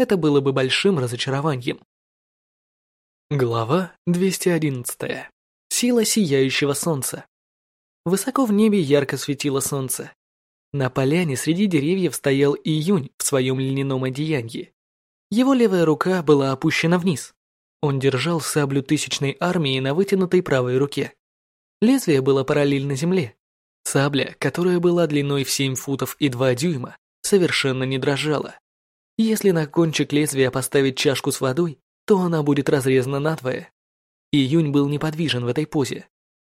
это было бы большим разочарованием. Глава 211. Сила сияющего солнца. Высоко в небе ярко светило солнце. На поляне среди деревьев стоял июнь в своем льняном одеянии. Его левая рука была опущена вниз. Он держал саблю тысячной армии на вытянутой правой руке. Лезвие было параллельно земле. Сабля, которая была длиной в 7 футов и 2 дюйма, совершенно не дрожала. Если на кончик лезвия поставить чашку с водой, то она будет разрезана надвое. Июнь был неподвижен в этой позе.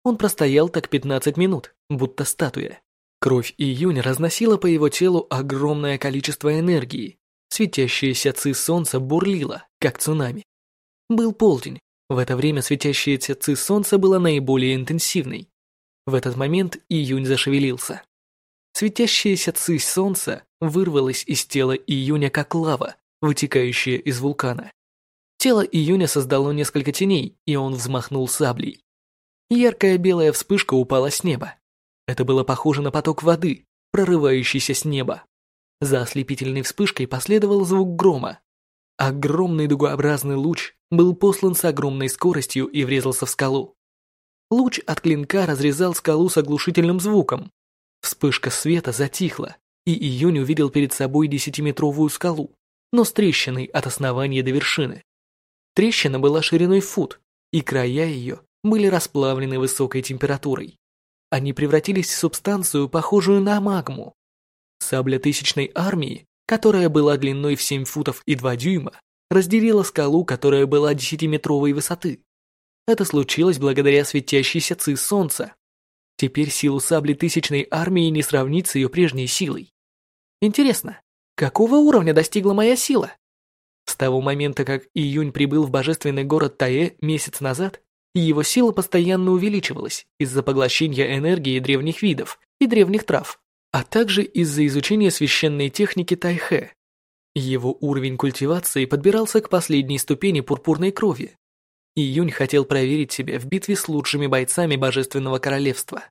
Он простоял так 15 минут, будто статуя. Кровь Июнь разносила по его телу огромное количество энергии. Светящаяся ци солнца бурлила, как цунами. Был полдень. В это время светящаяся ци солнца была наиболее интенсивной. В этот момент Июнь зашевелился. Светящаяся ци солнца вырвалась из тела Июня как лава, вытекающая из вулкана. Тело Июня создало несколько теней, и он взмахнул саблей. Яркая белая вспышка упала с неба. Это было похоже на поток воды, прорывающийся с неба. За ослепительной вспышкой последовал звук грома. Огромный дугообразный луч был послан с огромной скоростью и врезался в скалу. Луч от клинка разрезал скалу с оглушительным звуком. Вспышка света затихла, и Июнь увидел перед собой десятиметровую скалу, но с трещиной от основания до вершины. Трещина была шириной фут, и края ее были расплавлены высокой температурой. Они превратились в субстанцию, похожую на магму. Сабля тысячной армии, которая была длиной в 7 футов и 2 дюйма, разделила скалу, которая была десятиметровой высоты. Это случилось благодаря светящейся ци солнца. Теперь силу сабли тысячной армии не сравнить с ее прежней силой. Интересно, какого уровня достигла моя сила? С того момента, как Июнь прибыл в божественный город Таэ месяц назад, его сила постоянно увеличивалась из-за поглощения энергии древних видов и древних трав, а также из-за изучения священной техники Тайхэ. Его уровень культивации подбирался к последней ступени пурпурной крови. Июнь хотел проверить себя в битве с лучшими бойцами Божественного Королевства.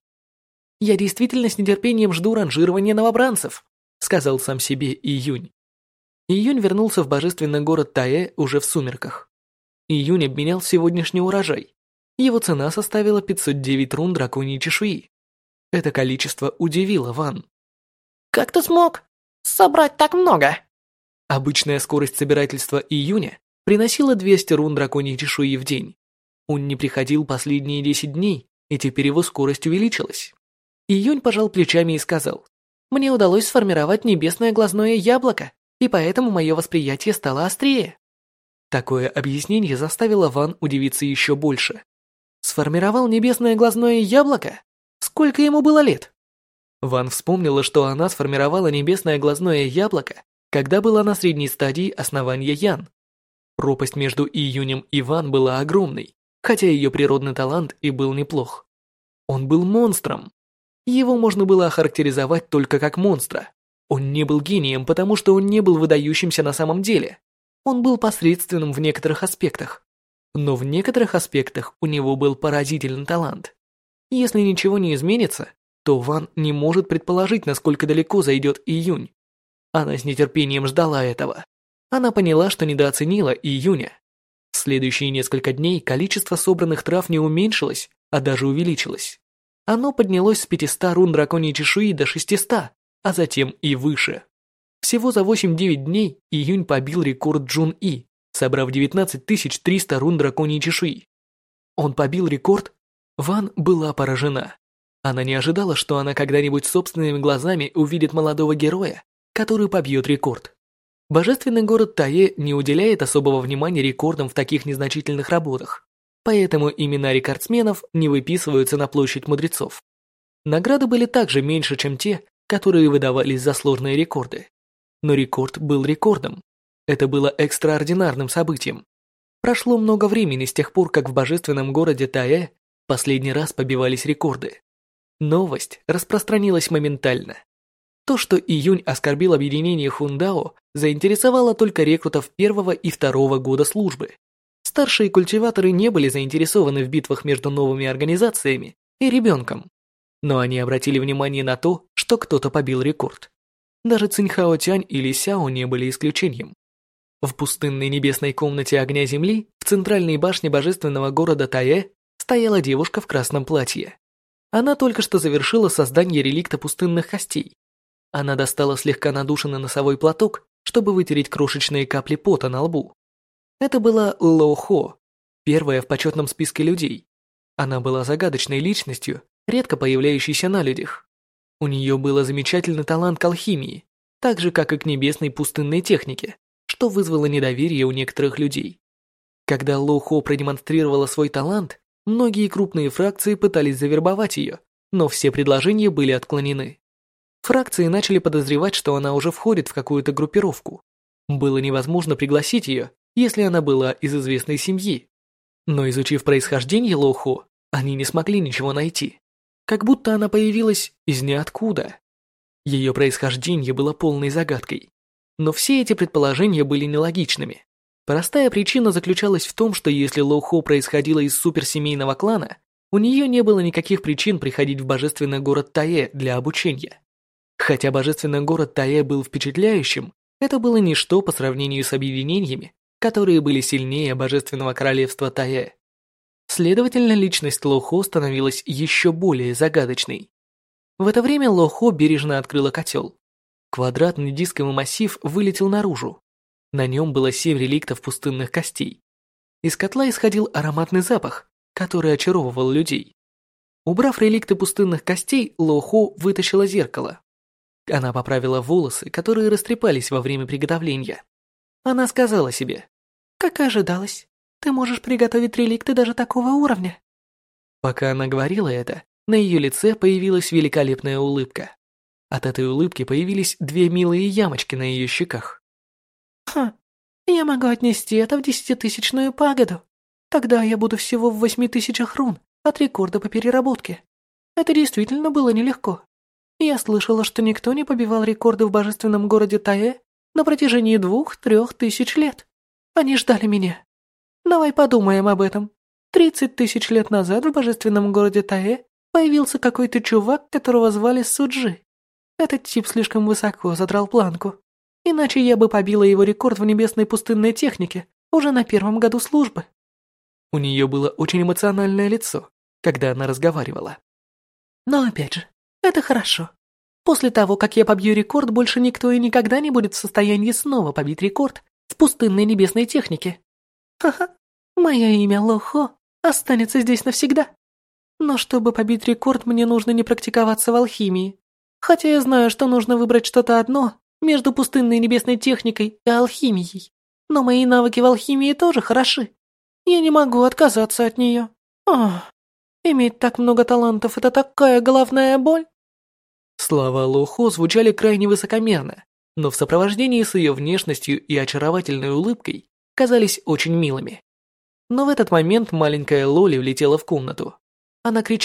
«Я действительно с нетерпением жду ранжирования новобранцев», сказал сам себе Июнь. Июнь вернулся в божественный город Таэ уже в сумерках. Июнь обменял сегодняшний урожай. Его цена составила 509 рун драконьей чешуи. Это количество удивило Ван. «Как ты смог собрать так много?» Обычная скорость собирательства Июня приносила 200 рун драконьей чешуи в день. Он не приходил последние 10 дней, и теперь его скорость увеличилась. Июнь пожал плечами и сказал, «Мне удалось сформировать небесное глазное яблоко, и поэтому мое восприятие стало острее. Такое объяснение заставило Ван удивиться еще больше. Сформировал небесное глазное яблоко? Сколько ему было лет? Ван вспомнила, что она сформировала небесное глазное яблоко, когда была на средней стадии основания Ян. Пропасть между Июнем и Ван была огромной, хотя ее природный талант и был неплох. Он был монстром. Его можно было охарактеризовать только как монстра. Он не был гением, потому что он не был выдающимся на самом деле. Он был посредственным в некоторых аспектах. Но в некоторых аспектах у него был поразительный талант. Если ничего не изменится, то Ван не может предположить, насколько далеко зайдет Июнь. Она с нетерпением ждала этого. Она поняла, что недооценила Июня. В следующие несколько дней количество собранных трав не уменьшилось, а даже увеличилось. Оно поднялось с 500 рун драконьей чешуи до 600, а затем и выше. Всего за 8-9 дней Июнь побил рекорд Джун И, собрав 19 300 рун драконьей чешуи. Он побил рекорд? Ван была поражена. Она не ожидала, что она когда-нибудь собственными глазами увидит молодого героя, который побьет рекорд. Божественный город Тае не уделяет особого внимания рекордам в таких незначительных работах, поэтому имена рекордсменов не выписываются на площадь мудрецов. Награды были также меньше, чем те, которые выдавались за сложные рекорды. Но рекорд был рекордом. Это было экстраординарным событием. Прошло много времени с тех пор, как в божественном городе Таэ последний раз побивались рекорды. Новость распространилась моментально. То, что июнь оскорбил объединение Хундао, заинтересовало только рекрутов первого и второго года службы. Старшие культиваторы не были заинтересованы в битвах между новыми организациями и ребенком. Но они обратили внимание на то, что кто-то побил рекорд. Даже Цинхао Тянь или Сяо не были исключением. В пустынной небесной комнате огня Земли в центральной башне божественного города Тае стояла девушка в красном платье. Она только что завершила создание реликта пустынных костей. Она достала слегка надушенный носовой платок, чтобы вытереть крошечные капли пота на лбу. Это была Ло Хо, первая в почетном списке людей. Она была загадочной личностью, редко появляющейся на людях. У нее был замечательный талант к алхимии, так же, как и к небесной пустынной технике, что вызвало недоверие у некоторых людей. Когда Ло Хо продемонстрировала свой талант, многие крупные фракции пытались завербовать ее, но все предложения были отклонены. Фракции начали подозревать, что она уже входит в какую-то группировку. Было невозможно пригласить ее, если она была из известной семьи. Но изучив происхождение Лоухо, они не смогли ничего найти. Как будто она появилась из ниоткуда. Ее происхождение было полной загадкой. Но все эти предположения были нелогичными. Простая причина заключалась в том, что если Лоухо происходила из суперсемейного клана, у нее не было никаких причин приходить в божественный город Тае для обучения. Хотя божественный город Тае был впечатляющим, это было ничто по сравнению с объединениями, которые были сильнее божественного королевства Тае. Следовательно, личность Лохо становилась еще более загадочной. В это время Лохо бережно открыла котел. Квадратный дисковый массив вылетел наружу. На нем было семь реликтов пустынных костей. Из котла исходил ароматный запах, который очаровывал людей. Убрав реликты пустынных костей, Лохо вытащила зеркало. Она поправила волосы, которые растрепались во время приготовления. Она сказала себе, «Как и ожидалось, ты можешь приготовить реликты даже такого уровня». Пока она говорила это, на ее лице появилась великолепная улыбка. От этой улыбки появились две милые ямочки на ее щеках. «Хм, я могу отнести это в десятитысячную пагоду. Тогда я буду всего в восьми тысячах рун от рекорда по переработке. Это действительно было нелегко. Я слышала, что никто не побивал рекорды в божественном городе Таэ на протяжении двух-трех тысяч лет. Они ждали меня. Давай подумаем об этом. Тридцать тысяч лет назад в божественном городе Таэ появился какой-то чувак, которого звали Суджи. Этот тип слишком высоко задрал планку. Иначе я бы побила его рекорд в небесной пустынной технике уже на первом году службы. У нее было очень эмоциональное лицо, когда она разговаривала. Но опять же, это хорошо. После того, как я побью рекорд, больше никто и никогда не будет в состоянии снова побить рекорд в пустынной небесной технике. Ха-ха, мое имя Лохо останется здесь навсегда. Но чтобы побить рекорд, мне нужно не практиковаться в алхимии. Хотя я знаю, что нужно выбрать что-то одно между пустынной небесной техникой и алхимией. Но мои навыки в алхимии тоже хороши. Я не могу отказаться от нее. Ох, иметь так много талантов – это такая головная боль. Слова Лохо звучали крайне высокомерно, но в сопровождении с ее внешностью и очаровательной улыбкой казались очень милыми. Но в этот момент маленькая Лоли влетела в комнату. Она кричала.